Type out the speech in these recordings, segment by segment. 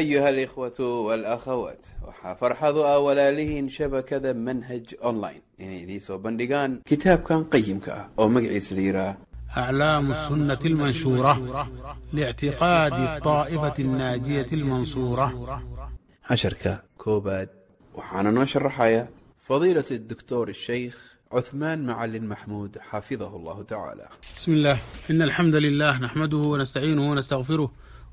ayuha alikhwatu walakhawaat waxaa farxadu ah walaalihiin shabakada manhaj online inay idiinsoo bandhigaan kitaabkan qayimka ah oo magaciisa la yihaa aclaamu sunnati almanshuura liictiqaadi taa'ifati annaajiyati almansuura casharka koobaad waxaana noo sharaxaya fadiilat adoktor asheykh cuثmaan macalin maxmuud xafidahu allahu tacaala bismi illaah ina alxamda lilah naxmaduhu wanastaciinuhu wanastaqfiruh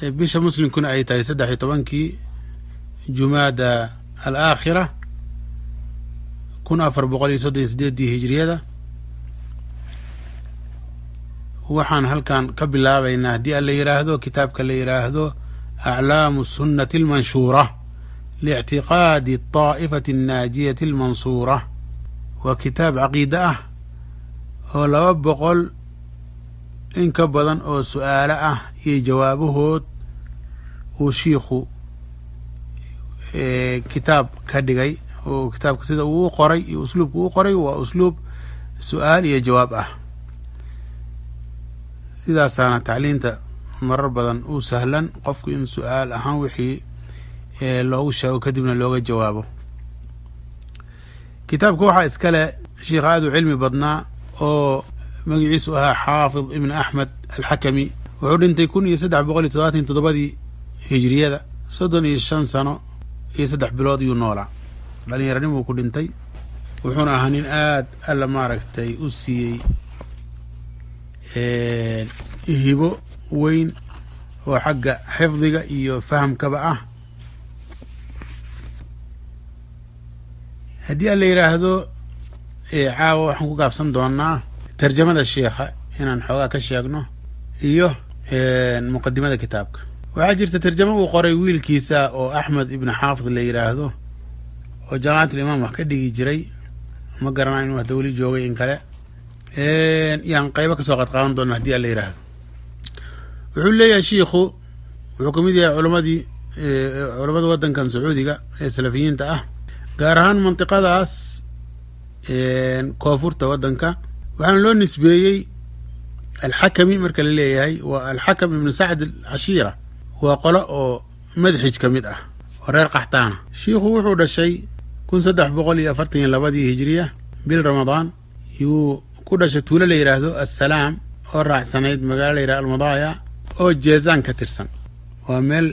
bisha muslimkuna ay tahay saddex iyo tobankii jumaada al aakhira kun afar boqol iyo soddon iyo sideedii hijriyada. Waxaan halkan ka bilaabaynaa haddii a la yidhaahdo kitaabka la yidhaahdo aclaamu sunnati almanshuura lictiqaadi taa'ifati annaajiyati almansuura. Waa kitaab caqiide ah oo laba boqol in ka badan oo su'aalo ah iyo jawaabahood uu shiikhu kitaab ka dhigay oo kitaabka sida uu u qoray iyo usluubka uu qoray waa usluub su'aal iyo jawaab ah. Sidaasaana tacliinta marar badan u sahlan qofku in su'aal ahaan wixii loogu sheego kadibna looga jawaabo. Kitaabka waxaa iskale sheikh aad u cilmi badnaa oo magaciisu ahaa xaafid ibn axmed alxakami wuxuu dhintay kun iyo saddex boqol iyo todobaatan iyo toddobadii hijriyada soddon iyo shan sano iyo saddex bilood iyuu noolaa dhalinyaranimuu ku dhintay wuxuuna ahaa nin aad alla maaragtay u siiyey hibo weyn oo xagga xifdiga iyo fahamkaba ah. Haddii aan la yidhaahdo caawa waxaan ku gaabsan doonaa tarjamada sheikha inaan xoogaa ka sheegno iyo muqadimada kitaabka. Waxaa jirta tarjamo uu qoray wiilkiisa oo axmed ibn xaafid la yidhaahdo oo jaamacatul wax ka dhigi jiray. Ma garanaa inuu hadda weli joogay in kale. Yaan qaybo ka soo qadqaadan doona haddii aan la yidhaahdo wuxuu leeyahay shiikhu wuxuu ka mid yahay culamadii culamada wadankan sacuudiga ee salafiyiinta ah gaar ahaan mantiqadaas koonfurta wadanka waxaana loo nisbeeyey alxakami marka la leeyahay waa alxakam ibnu sacd alcashiira. Waa qolo oo madxij ka mid ah oo reer qaxtaana. Shiikhu wuxuu dhashay kun saddex boqol iyo afartan iyo labadii hijiriya bil ramadaan. Yuu ku dhashay tuulo la yidhaahdo assalaam oo raacsanayd magaalo la yidhahdo almadaaya oo jeezaan ka tirsan. Waa meel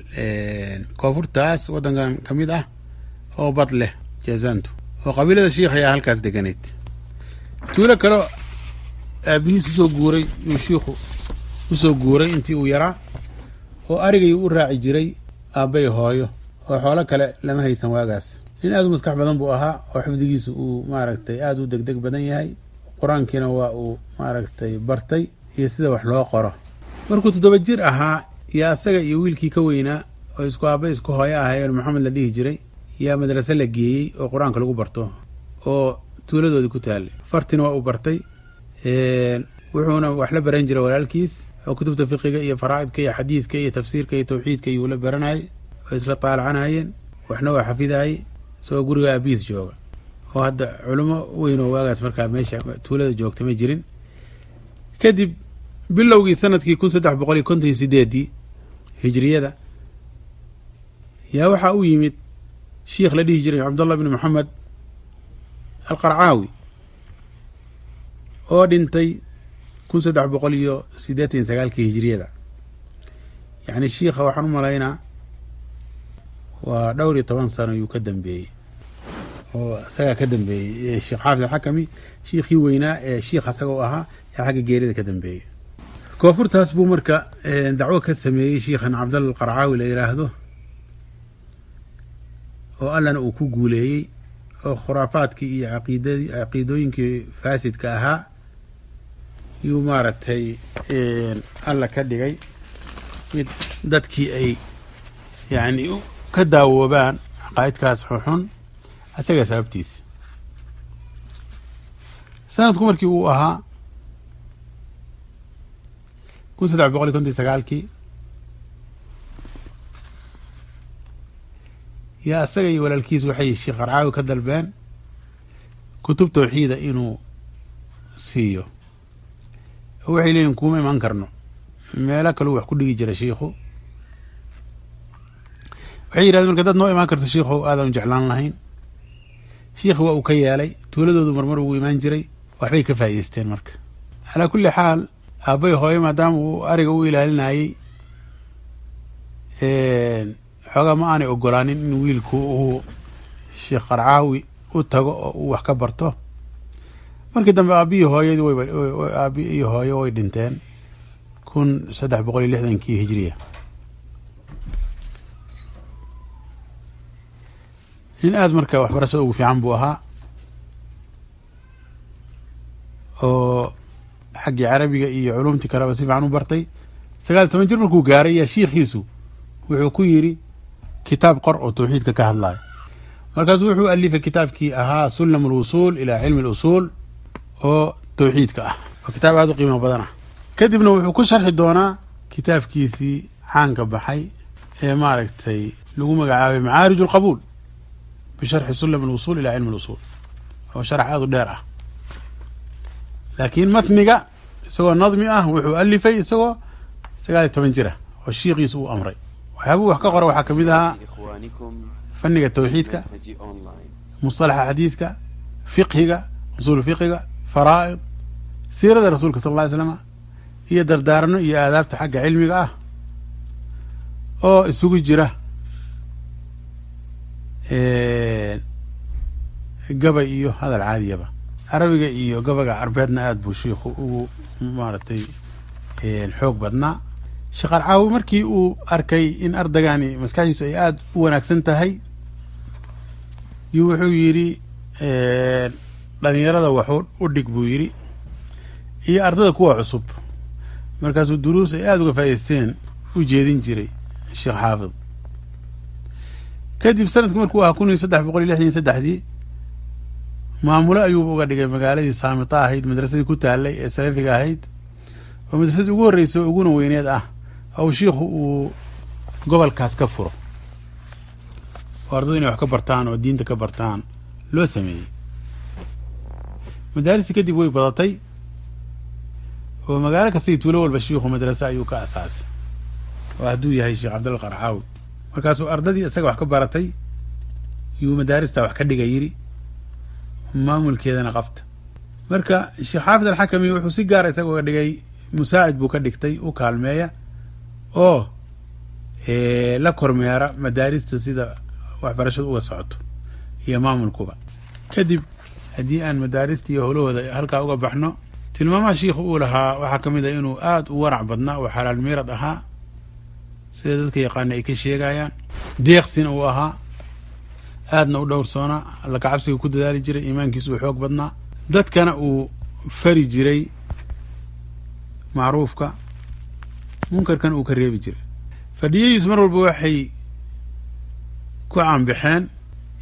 koonfurtaas waddankan ka mid ah oo bad leh jeezaantu oo qabiilada shiikh ayaa halkaas deganayd. Tuulo kaleo aabihiis u soo guuray shiikhu u soo guuray intii uu yaraa oo arigay u raaci jiray aabbay hooyo oo xoolo kale lama haysan waagaas. Nin aad u maskax badan buu ahaa oo xifdigiisu uu maaragtay aada u degdeg badan yahay. Qur'aankiina waa uu maaragtay bartay iyo sida wax loo qoro. Markuu toddoba jir ahaa iyo asaga iyo wiilkii ka weynaa oo isku aabba isku hooyo ahaayeen maxamed la dhihi jiray yaa madrase la geeyey oo qur'aanka lagu barto oo tuuladoodii ku taallay. Fartina waa uu bartay wuxuuna wax la baran jiray walaalkiis oo kutubta fiqiga iyo faraa'idka iyo xadiidka iyo tafsiirka iyo tawxiidka iyuu la baranayay oo isla taalacanayeen waxna waa xafidayay isagoo guriga aabihiis jooga. Oo hadda culimo weyn oo waagaas markaa meesha tuulada joogta ma jirin. Kadib bilowgii sannadkii kun saddex boqol iyo konton iyo sideedii hijriyada yaa waxaa u yimid shiikh la dhihi jiray cabdullah bni moxamed alqarcaawi oo dhintay kun saddex boqol iyo siddeetan iyo sagaalkii hijriyada. Yacni shiikha waxaan u malaynaa waa dhowr iyo toban sano yuu ka dambeeyey oo isagaa ka dambeeyey. Sheekh xaafid alxakami shiikhii weynaa ee shiikh asaga u ahaa yaa xagga geerida ka dambeeyey. Koonfurtaas buu marka dacwo ka sameeyey shiikhan cabdalla alqarcaawi la yidhaahdo oo allana uu ku guuleeyey oo khuraafaadkii iyo caqiidadii caqiidooyinkii faasidka ahaa yuu maaragtay alla ka dhigay. Mid dadkii ay yacni ka daawoobaan caqaa'idkaas xunxun asaga sababtiisa sanadku markii uu ahaa kun saddex boqol iyo konton sagaalkii yaa asaga iyo walaalkiis waxay sheekh qarcaawi ka dalbeen kutub tawxiida inuu siiyo waxay leeyihiin kuuma iman karno. Meelo kaleu wax ku dhigi jira shiikhu waxay yidhahdeen marka dad noo imaan karta shiikhow aadaan jeclaan lahayn. Shiikhi waa uu ka yeelay tuuladoodu marmar ugu imaan jiray waxbay ka faa'ideysteen marka. Calaa kulli xaal aabbay hooyo maadaama uu ariga u ilaalinayey xoogaa ma aanay ogolaanin in wiilku uu sheekh qarcaawi u tago oo uu wax ka barto markii dambe aabihii hooyadii wayba aabi iyo hooyo way dhinteen. Kun saddex boqol iyo lixdankii hijiriya nin aada marka waxbarashada ugu fiican buu ahaa oo xaggii carabiga iyo culumtii kaleba si fiican u bartay. Sagaal toban jir markuu gaaray yaa shiikhiisu wuxuu ku yidhi kitaab qor oo tawxiidka ka hadlayo markaasuu wuxuu alifay kitaabkii ahaa sulam alwusuul ilaa cilmi alusuul oo tawxiidka ah. Oo kitaab aada u qiimo badan ah. Kadibna wuxuu ku sharxi doonaa kitaabkiisii caanka baxay ee maaragtay lagu magacaabay macaarij alqabuul bisharxi sulam alwusuul ilaa cilmi alusuul oo sharax aada u dheer ah. Laakiin matniga isagoo nadmi ah wuxuu alifay isagoo sagaal iyo toban jira oo shiikiisu uu amray. Waxyaabuu wax ka qora waxaa ka mid ahaa fanniga tawxiidka musalaxa xadiidka fiqhiga usuul fiqiga faraa'id siirada rasuulka sal alla ly slama iyo dardaarano iyo aadaabta xagga cilmiga ah oo isugu jira gabay iyo hadal caadiyaba. Carabiga iyo gabaga carbeedna aada buu shiikhu ugu maaragtay xoog badnaa. Sheekh arcaawi markii uu arkay in ardagani maskaxdiisu ay aada u wanaagsan tahay yuu wuxuu yidhi dhalinyarada waxu u dhig buu yidhi iyo ardada kuwa cusub. Markaasuu duruus ay aada uga faa'ideysteen u jeedin jiray sheekh xaafid. Kadib sannadkii markuu ahaa kun iyo saddex boqol iyo lixdan iyo saddexdii maamulo ayuuba uga dhigay magaaladii saamita ahayd madrasadii ku taalay ee salafiga ahayd. Oo madrasadii ugu horreysay uguna weyneed ah ou shiikhu uu gobolkaas ka furo. Oo ardadu inay wax ka bartaan oo diinta ka bartaan loo sameeyey madaaristii kadib way badatay oo magaalo kastay tuulo walba shiikhu madrase ayuu ka asaasay. Oo hadduu yahay sheekh cabdalla qarcaawi markaasuu ardadii isaga wax ka baratay yuu madaarista wax ka dhiga yidhi maamulkeedana qabta. Marka sheekh xaafid alxakami wuxuu si gaara isaga uga dhigay musaacid buu ka dhigtay u kaalmeeya oo la kormeera madaarista sida waxbarashadu uga socoto iyo maamulkuba. Kadib haddii aan madaarista iyo howlahooda halkaa uga baxno tilmaamaha shiikhu uu lahaa waxaa ka mid a inuu aada u warac badnaa oo xalaal miirad ahaa sida dadka yaqaana ay ka sheegayaan. Deeqsina uu ahaa aadna u dhowrsoonaa alla kacabsiga ku dadaali jiray iimaankiisu uu xoog badnaa. Dadkana uu fari jiray macruufka munkarkana uu ka reebi jiray. Fadhiyadiisu mar walba waxay ku caanbaxeen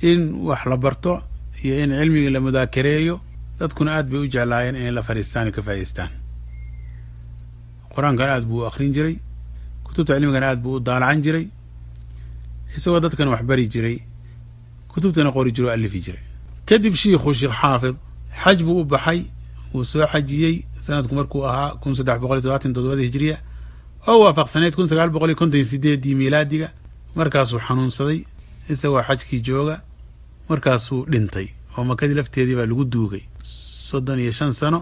in wax la barto iyo in cilmiga la mudaakareeyo dadkuna aad bay u jeclaayeen inay la fadhiistaan ka faa'idaystaan qur'aankana aad buu u akhrin jiray kutubta cilmigana aad buu u daalacan jiray isagoo dadkana wax jiray kutubtana qori jiro o alifi jiray. Kadib shiikhu sheekh xaafid xaj buu u baxay wuu soo xajiyey sanadku markuu ahaa kun saddex boqol iyo todobaatan todobada hijiriya oo waafaqsaneyd kun sagaal boqol iyo konton iyo sideedii miilaadiga markaasuu xanuunsaday isagoo xajkii jooga markaasuu dhintay oo makadii lafteedii baa lagu duugay. Soddon iyo shan sano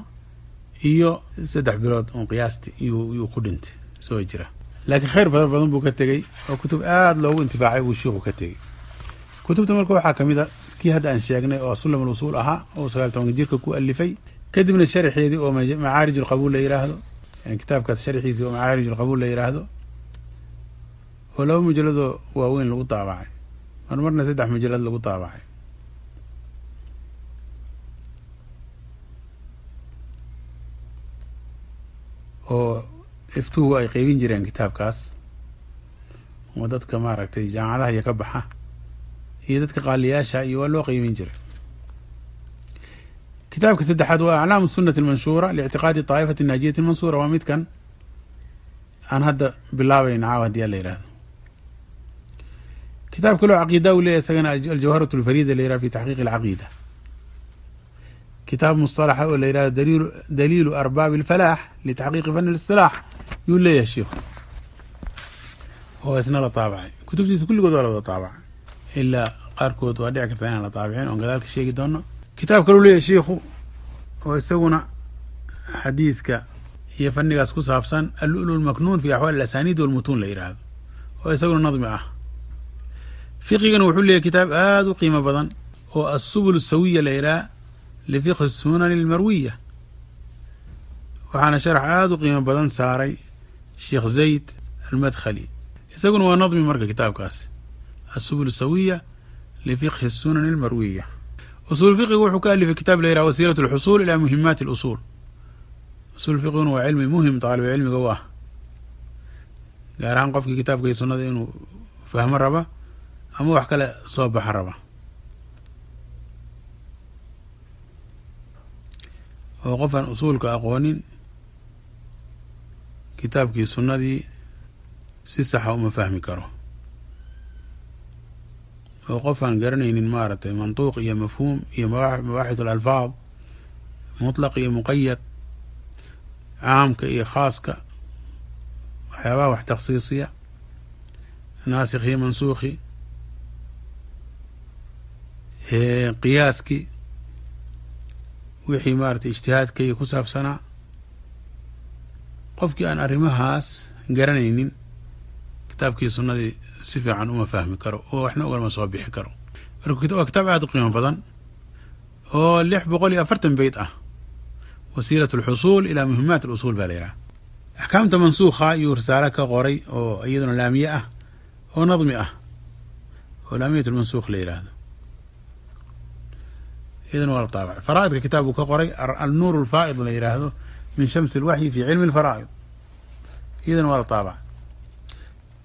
iyo saddex bilood un qiyaasti yuu ku dhintay. Isagoo jira. Laakiin khayr fara badan buu ka tegey oo kutub aada loogu intifaacay buu shiikhu ka tegey kutubta marka waxaa ka mid a kii hadda aan sheegnay oo sulam alwusuul ahaa oo sagaal tobanka jirka ku alifay kadibna sharxeedii oo macaarij alqabuul la yidhaahdo yani kitaabkaas sharxiisii oo macaarij alqabuul la yidhaahdo oo laba mujalladoo waaweyn lagu daabacay. Mar marna saddex mujallad lagu daabacay oo iftuhu ay qeybin jireen kitaabkaas. Oo dadka maaragtay jaamacadaha iyo ka baxa iyo dadka qaaliyaasha iyo waa loo qeymin jiray. Kitaabka saddexaad waa aclaamu sunati almanshuura liictiqaadi taa'ifati naajiyati almansuura waa midkan aan hadda bilaabayna caawa haddii ala yihahdo kitaab kaloo caqiida uu leeyahy isagana aljawharat alfarida la yihahdo fi taxqiiqi alcaqiida kitaab mustalaxa ah oo la yidhahdo daliilu arbaabi اlfalaax litaxqiiqi fani اlisilaax yuu leeyahay sheikhu. Oo isna la taabacay. Kutubtiisa kulligood waa la wada taabacay. Ilaa qaarkood waa dhici karta inaan la taabicin oon gadaalka sheegi doonno kitaab kaleu leeyahay sheikhu oo isaguna xadiidka iyo fanigaas ku saabsan allulu lmaknuun fi axwaal alasaniid walmutuun la yidhaahdo oo isaguna nadmi ah. Fiqigana wuxuu leeyahy kitaab aada u qiimo badan oo asubul sawiya la yidhaha lifiqhi sunani almarwiya waxaana sharax aada u qiimo badan saaray sheekh zayd almadkhali. Isaguna waa nadmi marka kitaabkaas asubul sawiya lifiqhi sunani almarwiya usul fiqigu wuxuu ka alifay kitaab la yidhaha wasiilat alxusuul ilaa muhimaati alusuul usul fiqiguna waa cilmi muhiim taalibu cilmiga u ah. Gaar ahaan qofkii kitaabka iyo sunnada inuu fahmo raba ama wax kale soo baxa raba oo qofaan usuulka aqoonin kitaabkii sunnadii si saxa uma fahmi karo. Oo qofaan garanaynin maaragtay mantuuq iyo mafhuum iyo mabaaxith alalfaad mutlaq iyo muqayad caamka iyo khaaska waxyaabaha wax takhsiisiya naasikh iyo mansuukhi qiyaaskii wixii maaragtay ijtihaadka iyo ku saabsanaa. Qofkii aan arrimahaas garanaynin kitaabkii sunnadii si fiican uma fahmi karo oo waxna ugalama soo bixi karo. Marka waa kitaab aada u qiimo badan oo lix boqol iyo afartan beyt ah. Wasiilat alxusuul ilaa muhimaat alusuul baa la yidhaha. Axkaamta mansuukha iyuu risaalo ka qoray oo iyaduna laamiye ah oo nadmi ah. Oo laamiyat lmansuukh la yidhaahdo iyadana waa la taabacay faraa'idka kitaab uu ka qoray alnuur alfaa'id la yidhaahdo min shamsi alwaxyi fi cilmi alfaraa'id iyadana waa taabacay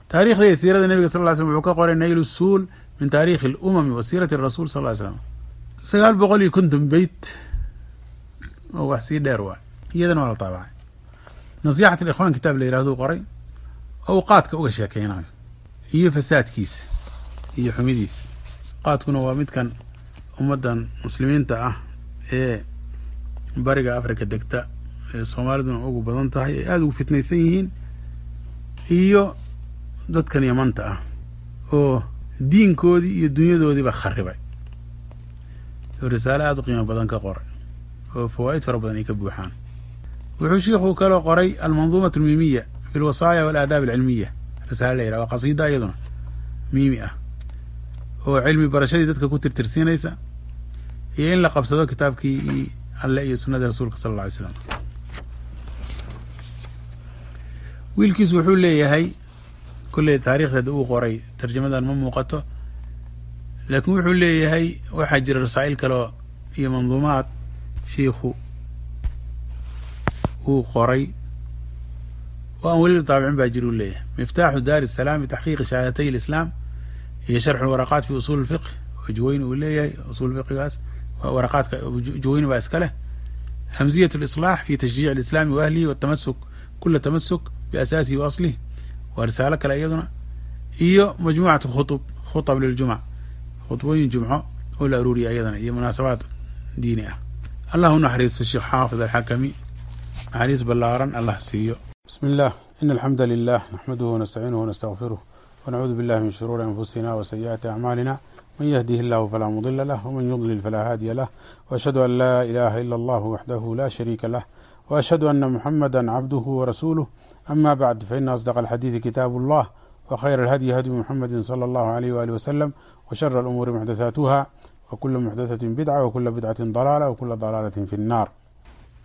taarikhda iyo siirada nebiga sal ly slm wuxuu ka qoray nayl suul min taarikhi alumami wa siirati rasuul sal ly slam sagaal boqol iyo konton beyt oo wax sii dheer waa iyadana waa la taabacay nasixat alikhwan kitaab la yidhahduu qoray oo uu qaadka uga sheekeynayo iyo fasaadkiisa iyo xumidiisa qaadkuna waa midkan ummaddan muslimiinta ah ee bariga africa degta ee soomaaliduna ugu badan tahay ay aada ugu fitnaysan yihiin iyo dadkan yamanta ah oo diinkoodii iyo dunyadoodiiba kharibay risaale aada u qiimo badan ka qoray oo fawaa'id fara badan ay ka buuxaan. Wuxuu shiikhuu kaloo qoray almanduumat almiimiya fi lwasaaya waalaadaab alcilmiya risaale la yidhaha waa qasiida iyaduna miimi ah oo cilmi barashadii dadka ku tirtirsiinaysa iyo in la qabsado kitaabkii alle iyo sunnadii rasuulka sala alla alay slam wiilkiisu wuxuu leeyahay kolley taarikhdeeda uu qoray tarjamadan ma muuqato laakiin wuxuu leeyahay waxaa jira rasaa'il kaleo iyo manduumaad shiikhu uu qoray. Oo aan weli la taabicin baa jira uu leeyahay. Miftaaxu daari salaam bitaxqiiqi shahaadatay alislaam iyo sharxu lwaraqaat fi usuul lfiqh oo uu leeyahay usuul fiqigaas waraqaadka juwayni baa iska leh hamziyat lislaax fi tashjiic alislaami wa ahlihi watamasuk kula tamasuk biasaasihi wa aslih waa risaalo kale iyaduna iyo majmuucat khutub khutab liljumca khudbooyin jumco oo la aruuriya iyadana iyo munaasabaad diini ah allah u naxariiso sheekh xaafid alxakami naxariis ballaaran allah siiyo bismi in alxamda lilah naxmaduhu wanastaciinuhu wanastaqfiruh wanacuudu billahi min shuruuri anfusina wa sayi'aati acmaalina من يهده الله فلا مضل له ومن يضلل فلا هادي له وأشهد أن لا إله إلا الله وحده لا شريك له وأشهد أن محمدا عبده ورسوله أما بعد فإن أصدق الحديث كتاب الله وخير الهدي هدي محمد صلى الله عليه وآله وسلم وشر الأمور محدثاتها وكل محدثة بدعة وكل بدعة ضلالة وكل ضلالة في النار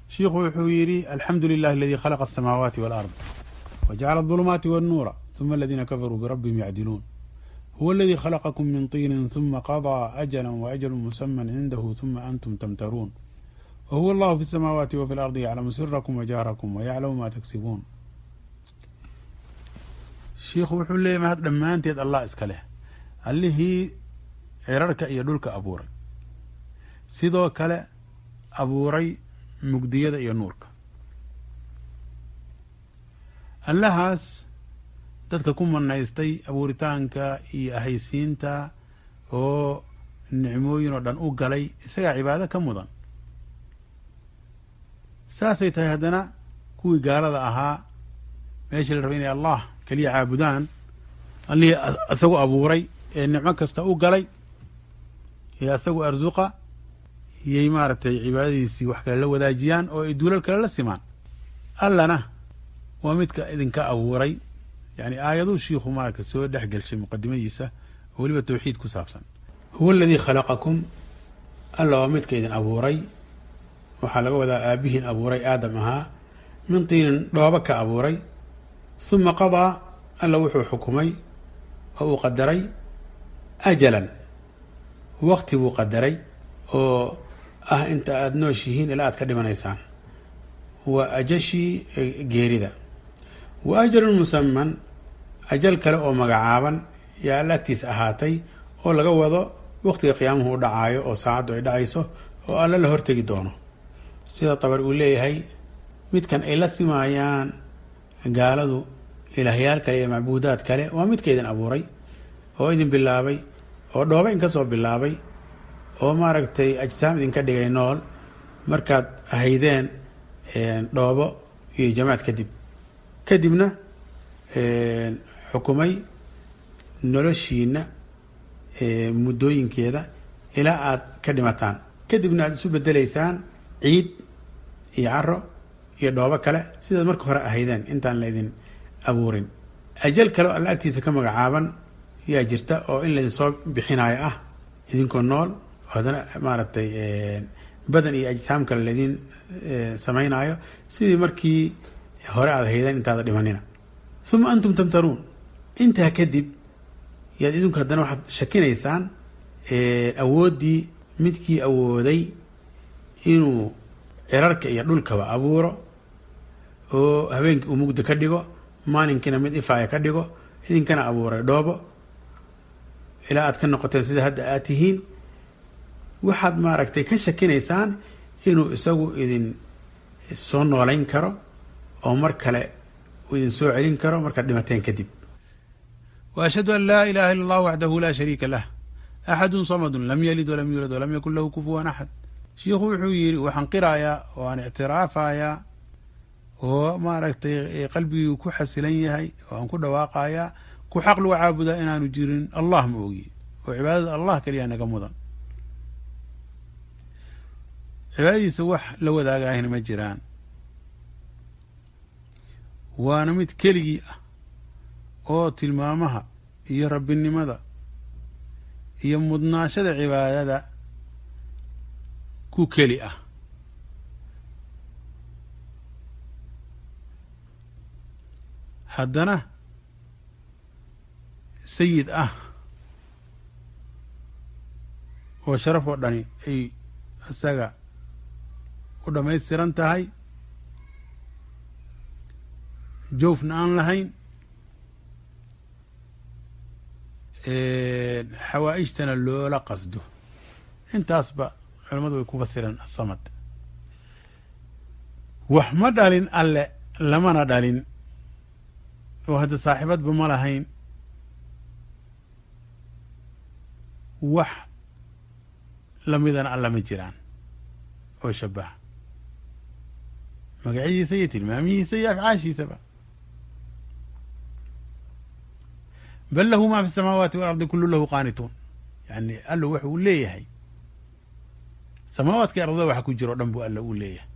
شيخ وحويري الحمد لله الذي خلق السماوات والأرض وجعل الظلمات والنور ثم الذين كفروا بربهم يعدلون هو الذي خلقكم من طين ثم قضى أجلا وأجل مسمى عنده ثم أنتم تمترون وهو الله في السماوات وفي الأرض يعلم سركم وجاركم ويعلم ما تكسبون shiikhu wuxuu leeyahy mahad dhammaanteed allah iska leh allihii cirarka iyo dhulka abuuray sidoo kale abuuray mugdiyada iyo nuurka allahaas dadka ku manaystay abuuritaanka iyo ahaysiinta oo nicmooyin oo dhan u galay isagaa cibaado ka mudan. Saasay tahay haddana kuwii gaalada ahaa meeshii la rabay inay allah keliya caabudaan allihii isagu abuuray ee nicmo kasta u galay ee isagu arsuqa iyay maaragtay cibaadadiisii wax kale la wadaajiyaan oo ay duulal kale la simaan. Allana waa midka idinka abuuray yani aayaduu shiikhu maaragta soo dhex gelshay muqadimadiisa oo weliba tawxiid ku saabsan. Huwa aladii khalaqakum alla waa midka idin abuuray. Waxaa laga wadaa aabihiin abuuray aadam ahaa. Min tiinin dhooba ka abuuray. Huma qadaa alla wuxuu xukumay oo uu qadaray ajalan. Waqti buu qadaray oo ah inta aada nooshihiin ilaa aad ka dhimanaysaan. Waa ajashii geerida wa ajalun musaman ajal kale oo magacaaban yaa alla agtiisa ahaatay oo laga wado waqtiga qiyaamuhu u dhacaayo oo saacaddu ay dhacayso oo alla la hortegi doono. Sida tabar uu leeyahay midkan ay la simaayaan gaaladu ilaahyaal kale iyo macbuudaad kale waa midka idin abuuray oo idin bilaabay oo dhooba in ka soo bilaabay oo maaragtay ajsaam idinka dhigay nool. Markaad ahaydeen dhoobo iyo jamaad kadib kadibna xukumay noloshiina muddooyinkeeda ilaa aad ka dhimataan. Kadibna aad isu bedeleysaan ciid iyo caro iyo dhoobo kale sidaad marka hore ahaydeen intaan la idin abuurin. Ajal kale oo alla agtiisa ka magacaaban yaa jirta oo in laydin soo bixinayo ah idinkoo nool oo haddana maaragtay badan iyo ajsaam kale laydin samaynayo sidii markii hore aad ahaydeen intaada dhimanina. Uma antum tamtaruun. Intaa kadib yaad idinku haddana waxaad shakinaysaan awooddii midkii awooday inuu cirarka iyo dhulkaba abuuro oo habeenkii uu mugdi ka dhigo maalinkiina mid ifaaya ka dhigo idinkana abuuray dhoobo. Ilaa aad ka noqoteen sida hadda aad tihiin. Waxaad maaragtay ka shakinaysaan inuu isagu idin soo noolayn karo oo mar kale uu idin soo celin karo markaad dhimateen kadib. Wa ashhadu an laa ilaha illa allah waxdahu laa shariika lah. Axadun samadun lam yalid walam yuulad walam yakun lahu kufuwan axad shiikhu wuxuu yidhi waxaan qirayaa oo aan ictiraafayaa oo maaragtay qalbigii ku xasilan yahay oo aan ku dhawaaqayaa ku xaq lagu caabudaa inaanu jirin allah ma ogi. Oo cibaadada allah keliya naga mudan. Cibaadadiisa wax la wadaagaahina ma jiraan waana mid keligii ah oo tilmaamaha iyo rabbinimada iyo mudnaashada cibaadada ku keli ah. Haddana sayid ah oo sharaf oo dhani ay isaga u dhammaystiran tahay joofna aan lahayn xawaa'ijtana loola qasdo intaasba culamadu way ku fasireen asamad wax ma dhalin alle lamana dhalin oo hadda saaxiibadba ma lahayn wax lamidana alla ma jiraan oo shabaha magacyadiisa iyo tilmaamihiisa iyo afcaashiisaba bal lahu ma fi samaawaati walardi kulu lahu qaanituun yani alla waxa uu leeyahay samaawaadka ardada waxa ku jiro o dhan buu alla uu leeyahay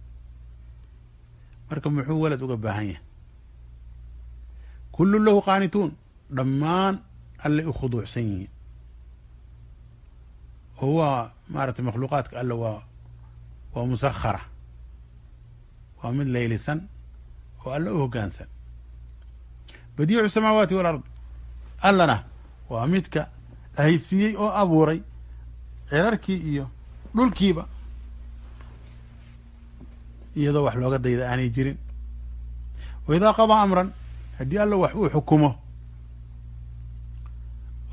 marka muxuu walad uga baahan yahay kullu lahu qaanituun dhammaan allay u khuduucsan yihiin oo waa maaragtay makhluuqaadka alla waa waa musakhara waa mid laylisan oo alla u hoggaansan badiicu samaawaati walard allana waa midka ahaysiiyey oo abuuray cirarkii iyo dhulkiiba. Iyadoo wax looga dayda aanay jirin. Wa idaa qadaa amran haddii alla wax uu xukumo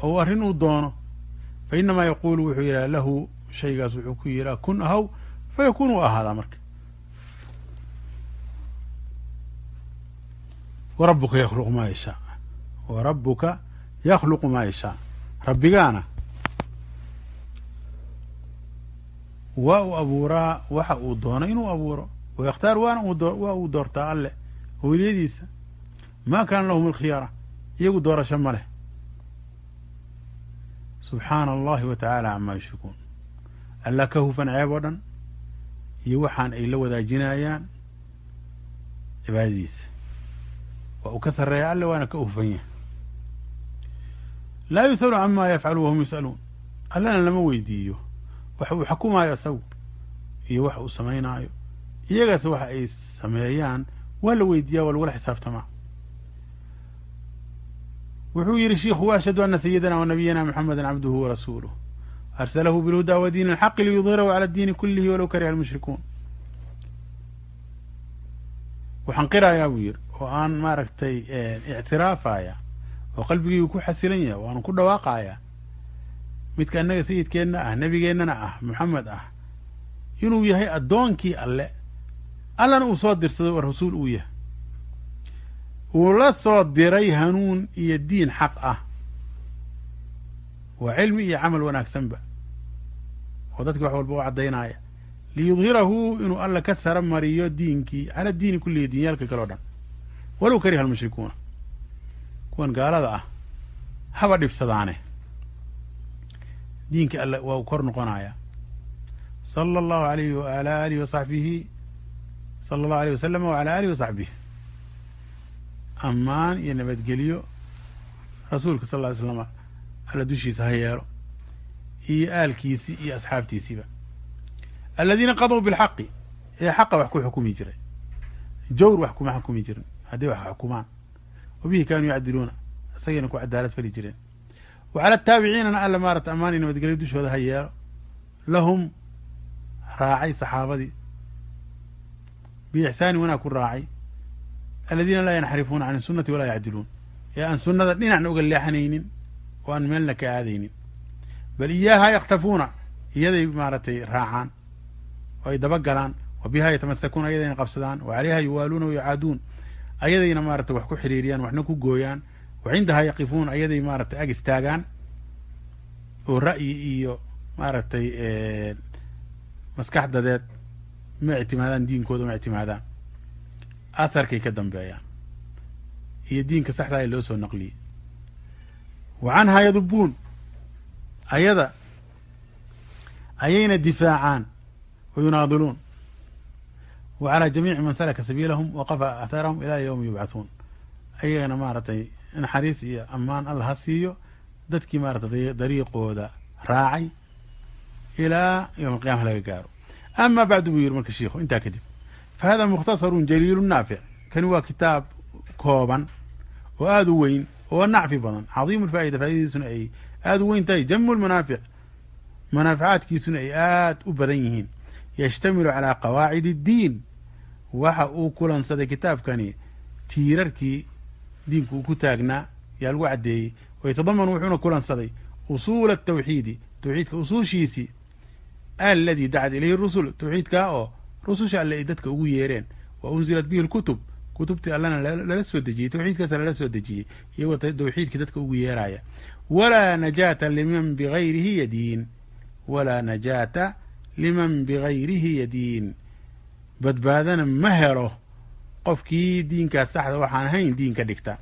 ou arrin uu doono fa inamaa yaquulu wuxuu yidhaha lahu shaygaas wuxuu ku yidhaha kun ahaw fa yakuun u ahaadaa marka. Wa rabbuka yakhluqu maa yashaa. Wa rabbuka yakhluqu maa yashaa rabbigaana waa uu abuuraa waxa uu doono inuu abuuro. Wa yakhtaar waana waa uu doortaa alleh howliyadiisa maa kaana lahum alkhiyara iyagu doorasho ma leh. Subxaana allahi wa tacaala camaa yushrikuun. Alla ka hufan ceeb oo dhan iyo waxaan ay la wadaajinayaan cibaadadiisa. Waa uu ka sarreeya alle waana ka hufan yahay laa yus'alu camaa yafcalu wahum yus'aluun. Allana lama weydiiyo. Waxa uu xukumaayo isagu iyo waxa uu samaynaayo. Iyagaas waxa ay sameeyaan waa la weydiiyaa waa lagula xisaabtamaa. Wuxuu yidhi shiikhu waashhadu ana sayidana wa nabiyana muxameda cabduhu warasuuluh arsalahu bilhudaa wa diini alxaqi liyudhirahu cala addiini kulihi walow kariha almushrikuun. Waxaan qirayaa buu yidhi oo aan maaragtay ictiraafaya oo qalbigaygu ku xasilan yahay waanu ku dhawaaqayaa. Midka annaga sayidkeenna ah nebigeennana ah moxamed ah inuu yahay addoonkii alle allana uu soo dirsaday oo rasuul uu yahay. Uu la soo diray hanuun iyo diin xaq ah. Waa cilmi iyo camal wanaagsanba. Oo dadki wax walba u caddaynaya. Liyudhirahu inuu alla ka sara mariyo diinkii cala diini kullihi diinyaalka kale o dhan. Walow kariha almushrikuuna kuwan gaalada ah haba dhibsadaane. Diinka alle waa uu kor noqonaya sala allahu alayhi waala alihi wasaxbihi sala allahu alayh wasalama wala alihi wasaxbihi ammaan iyo nabadgelyo rasuulka sal ly slama alla dushiisa ha yeelo iyo aalkiisii iyo asxaabtiisiiba. Aladiina qaduu bilxaqi ee xaqa wax ku xukumi jiray. Jawr wax kuma xukumi jirin hadday wax xukumaan wa bihi kaanuu yacdiluuna isagayna ku cadaalad fali jireen. Wa cala ataabiciinana alla maarata ammaan iyo nabadgelyo dushooda ha yeelo lahum raacay saxaabadii. Biixsaani wanaag ku raacay. Aladiina laa yanxarifuuna can sunnati walaa yacdiluun. Ee aan sunnada dhinacna uga leexanaynin oo aan meelna ka aadaynin. Bal iyaaha yakhtafuuna iyaday maaragtay raacaan. Oo ay daba galaan wa biha yatamasakuuna ayadayna qabsadaan. Wa calayha yuwaaluuna wa yucaaduun ayadayna maaratay wax ku xiriiriyaan waxna ku gooyaan wa cindahaa yaqifuun ayaday maaratay ag istaagaan oo ra'yi iyo maaragtay maskax dadeed ma ictimaadaan diinkooda ma ictimaadaan. Atharkay ka dambeeyaan. Iyo diinka saxdaa ee loo soo naqliyey. Wa canhaa yadubuun. Ayada ayayna difaacaan wa yunaadiluun wa calaa jamiici man salaka sabiilahum wa qafa aathaarahum ilaa yowmi yubcathuun ayagana maaragtay naxariis iyo ammaan alla ha siiyo dadkii maaratay dariiqooda raacay ilaa yowm alqiyama laga gaaro ama bacdu buu yidhi marka shiikhu intaa kadib fa hada mukhtasarun jaliilu naafic kani waa kitaab kooban oo aada u weyn oo nacfi badan cadiimu lfaa'ida faa'idadiisuna ay aada u weyn tahay jamu lmanaafic manaaficaadkiisuna ay aad u badan yihiin yashtamilu calaa qawaacid اddiin waxa uu kulansaday kitaabkani tiirarkii diinku uu ku taagnaa yaa lagu caddeeyey wayatadamanu wuxuuna kulansaday usuula atawxiidi tawxiidka usuushiisii aladii dacad ilayhi rusul tawxiidkaa oo rususha alle ay dadka ugu yeereen. Wa unzilat bihi lkutub kutubtii allana lala soo dejiyey tawxiidkaasa lala soo dejiyey iyagoo tawxiidkii dadka ugu yeeraya. Walaa najaata liman bigayrihi yadiin walaa najaata liman bigayrihi yadiin badbaadana ma helo qofkii diinkaas saxda waxaan ahayn diin ka dhigta.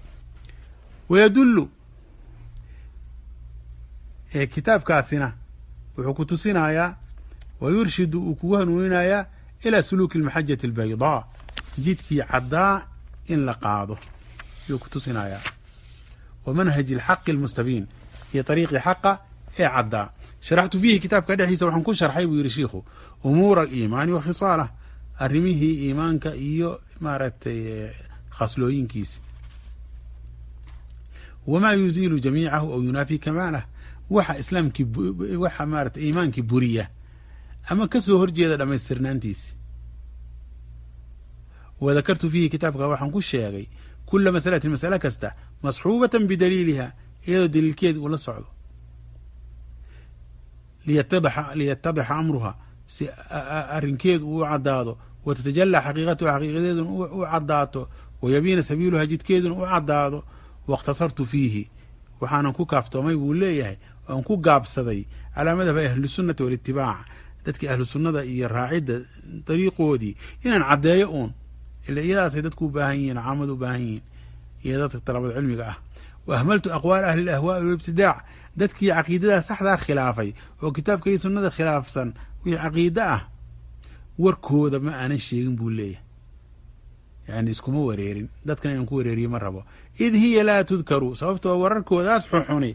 Wayadullu kitaabkaasina wuxuu ku tusinayaa wa yurshidu uu kugu hanuuninayaa ilaa suluuki almaxajati albaydaa jidkii caddaa in la qaado yuu ku tusinayaa. Wa manhaji alxaqi almustabiin iyo ariiqii xaqa ee caddaa sharaxtu fiihi kitaabka dhexdiisa waxaan ku sharxay buu yidhi shiikhu umuura aliimaani wa arrimihii iimaanka iyo maaragtay khaslooyinkiisi. Wamaa yuziilu jamiicahu aw yunaafi kamaalah waxa islaamkii waxa maarata iimaankii buriya. Ama ka soo horjeeda dhammaystirnaantiisi wa dakartu fiihi kitaabka waxaan ku sheegay kula masalatin masale kasta masxuubatan bidaliiliha iyadoo daliilkeed uu la socdo. Liyatadixa amruha si arrinkeedu uu caddaado wa tatajalaa xaqiiqatuha xaqiiqadeeduna u caddaato wayabiina sabiiluha jidkeeduna u caddaado waاkhtasartu fiihi. Waxaanan ku kaaftoomay buu leeyahay oan ku gaabsaday calaa madhabi ahlisunnati walitibaac dadkii ahlu sunnada iyo raacidda dariiqoodii inaan caddeeyo uun. Ila iyadaasay dadku u baahan yihiin caamadu u baahan yihiin iyo dadka talabada cilmiga ah. Wa ahmaltu aqwaal ahli lahwaa'i walibtidaac dadkii caqiidada saxdaa khilaafay oo kitaabka iyo sunnada khilaafsan wixii caqiide ah warkooda ma aanan sheegin buu leeyahay. Yani iskuma wareerin. Dadkan inaan ku wareeriye ma rabo. Id hiya laa tudkaru. Sababtoo wararkoodaas xuxuni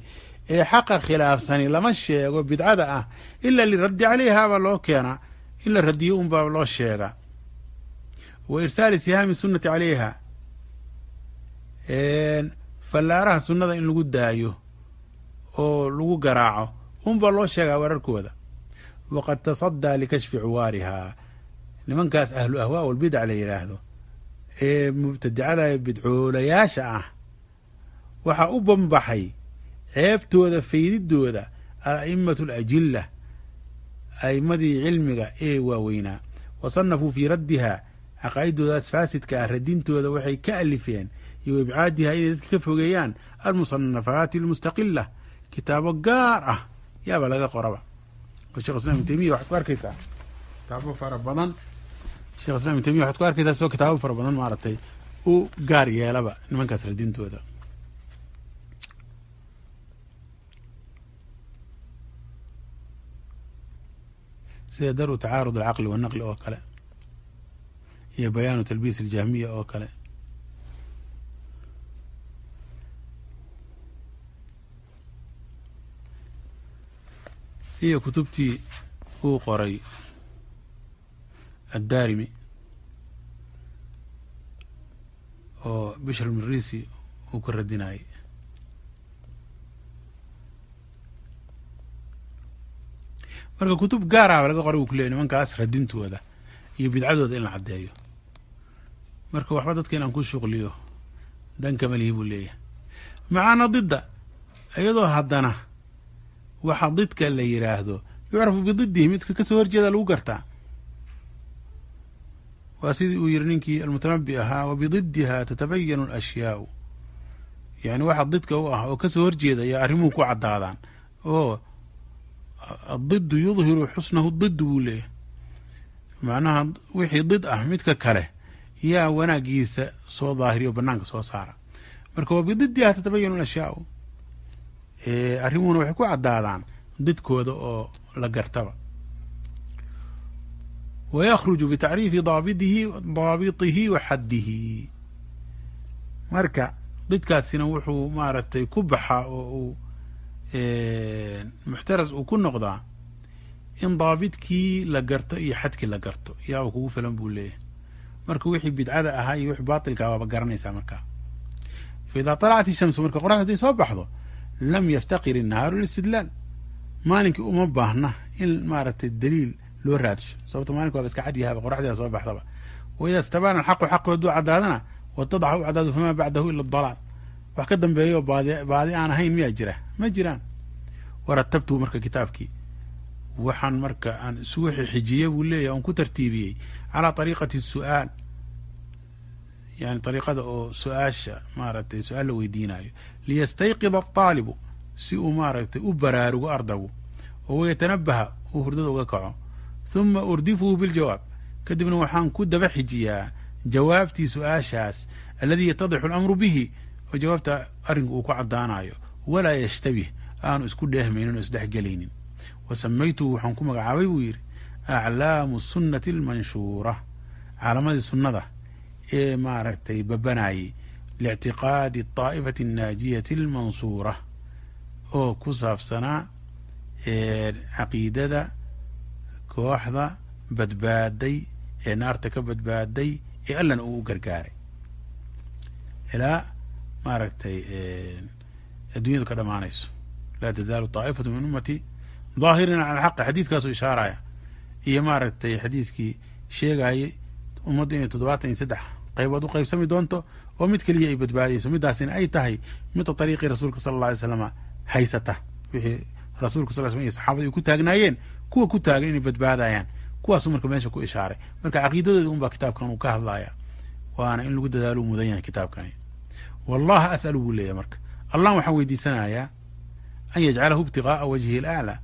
ee xaqa khilaafsani lama sheego bidcada ah ila liraddi calayhaabaa loo keenaa in la radiyo unbaa loo sheegaa wa irsaali sihaami sunnati calayha. Fallaaraha sunnada in lagu daayo oo lagu garaaco unbaa loo sheegaa wararkooda. Waqad tasadaa likashfi cuwaarihaa nimankaas ahlu ahwaa walbidca la yidhaahdo ee mubtadicada bidcoolayaasha ah waxaa u banbaxay ceebtooda faydidooda ala'imatu alajilla a'immadii cilmiga ee waaweynaa. Wa sanafuu fii raddiha caqaa'idoodaas faasidka ah radintooda waxay ka alifeen iyo ibcaadiha inay dadka ka fogeeyaan almusanafaati almustaqila kitaabo gaar ah yaaba laga qoraba. Oo islam ibn temiya waxaad ku arkaysaa kitaabo fara badan. Shekh islam ibn temiya waxaad ku arkaysaa soo kitaabo fara badan maaragtay. U gaar yeelaba nimankaas radintooda sida daru tacaarud alcaqli wanaqli oo kale. Iyo bayaanu talbiis aljahmiya oo kale. Iyo kutubtii uu qoray addaarimi oo bishr mirisi uu ka radinayay marka kutub gaaraba laga qoray uu ku leeyay nimankaas radintooda iyo bidcadooda in la caddeeyo marka waxba dadka inaan ku shuqliyo danka malihi buu leeyahay macaana didda iyadoo haddana waxa didka la yidhaahdo yucrafu bididihi midka ka soo horjeeda lagu gartaa waa sidii uu yihi ninkii almutanabi ahaa wa bididiha tatabayanu alashyaau. Yani waxa didka u ah oo ka soo horjeeda ayaa arrimuhu ku caddaadaan. Oo addidu yudhiru xusnahu did buu leeyahay. Macnaha wixii did ah midka kale yaa wanaagiisa soo daahiriyo banaanka soo saara. Marka wa bididiha tatabayanu alashyaau. Arrimuhuna waxay ku caddaadaan didkooda oo la gartaba wa yakhruju bitacriifi daabidihi daabitihi wa xaddihi marka didkaasina wuxuu maaragtay ku baxaa oo uu muxtaras uu ku noqdaa in daabidkii la garto iyo xadkii la garto yaaba kugu filan buu leeyahay marka wixii bidcada ahaa iyo wixii baatilkaa waaba garanaysaa markaa fa idaa طalacat ishamsu marka qoraxda haday soo baxdo lam yaftaqir innahaaru listidlaal maalinkii uma baahna in maaragtay daliil loo raadsho sababto maalinka waaba iska cadyahaba qoraxdeeda soo baxdaba. Wa idaa istabaana alxaqu xaqu hadduu caddaadana watadaxa u caddaado famaa bacdahu ila dalaal wax ka dambeeyo baadi aan ahayn miyaa jira? Ma jiraan. Waratabtu marka kitaabkii. Waxaan marka aan isugu xijiye buu leeyahy on ku tartiibiyey. Calaa ariiqati su'aal. Yani ariiqada oo su'aasha maaragtay su'aal la weydiinayo liyastayqida aalibu si uu maaragtay u baraarugo ardagu. Oo wayatanabaha uu hurdada uga kaco huma urdifuhu biljawaab kadibna waxaan ku daba xijiyaa jawaabtii su'aashaas alladii yatadixu alamru bihi oo jawaabta arrinku uu ku caddaanayo walaa yashtabih aanu isku dheehmaynin oo isdhexgelaynin wa samaytuhu waxaan ku magacaabay buu yidhi aclaamu sunnati almanshuura caalamadii sunnada ee maaragtay babanayay liictiqaadi aa'ifati annaajiyati almansuura oo ku saabsanaa caqiidada kooxda badbaaday ee naarta ka badbaaday ee allana uu u gargaaray. Ilaa maaragtay adduunyadu ka dhammaanayso laa tazaalu taa'ifatu min ummati daahiriina cala alxaqi. Xadiidkaasuu ishaaraya iyo maaragtay xadiidkii sheegayay ummaddu inay toddobaatan iyo saddex qaybood u qaybsami doonto oo mid keliya ay badbaadayso middaasina ay tahay midda ariiqii rasuulka sala alla alay slama haysata. Wixii rasuulka sal slam iyo saxaabada ay ku taagnaayeen kuwa ku taagan inay badbaadayaan kuwaasuu marka meesha ku ishaaray. Marka caqiidadooda unbaa kitaabkan uu ka hadlaya waana in lagu dadaalo u mudan yahay kitaabkani. Wallaha as'alu buu leeyahay marka. Allah waxaan weydiisanayaa an yajcalahu ibtiqaa'a wajhi alaclaa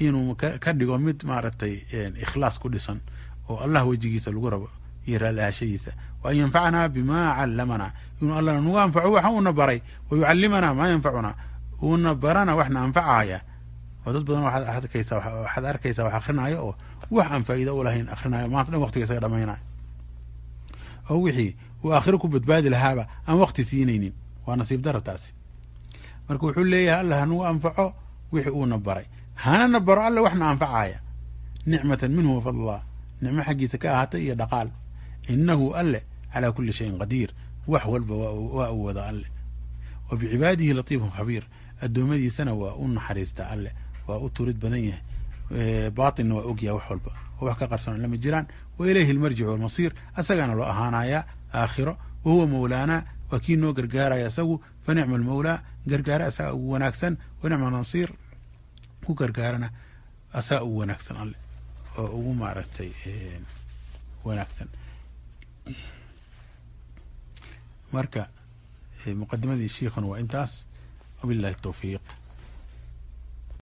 inuu ka dhigo mid maaragtay ikhlaas ku dhisan oo allah wejigiisa lagu rabo iyo raaliahashadiisa wa an yanfacanaa bima callamanaa inuu allana nagu anfaco waxa uuna baray. Wa yucallimanaa maa yanfacunaa uuna barana waxna anfacaya oo dad badan waxaad arkaysaa waxaad arkaysaa wax akrinaayo oo wax aan faa'iida u lahayn akrinaayo maanta dhan waqtiga isaga dhamaynayo oo wixii uu aakhiro ku badbaadi lahaaba aan waqti siinaynin. Waa nasiib dara taasi marka wuxuu leeyahay alla hanagu anfaco wixii uuna baray. Hanana baro alle waxna anfacaya nicmatan minhu wafadllah nicmo xaggiisa ka ahaatay iyo dhaqaal. Inahu alle calaa kuli shayin qadiir. Wax walba waa u wada alle. Wa bicibaadihi latiifun khabiir. Addoommadiisana waa u naxariistaa alle waa u turid badan yahay. Baatinna waa ogyahay wax walba. Oo wax ka qarsoon lama jiraan. Wa ilayhi almarjicu walmasiir. Asagaana loo ahaanayaa aakhiro. Wa huwa mawlaanaa waa kii noo gargaaraya isagu. Fa nicma almawlaa gargaara asaga ugu wanaagsan. Wa nicma nasiir. Ku gargaarana asaga ugu wanaagsan alle. Oo ugu maaragtay wanaagsan. Marka muqadimadii shiikhuna waa intaas. Wabillahi tawfiiq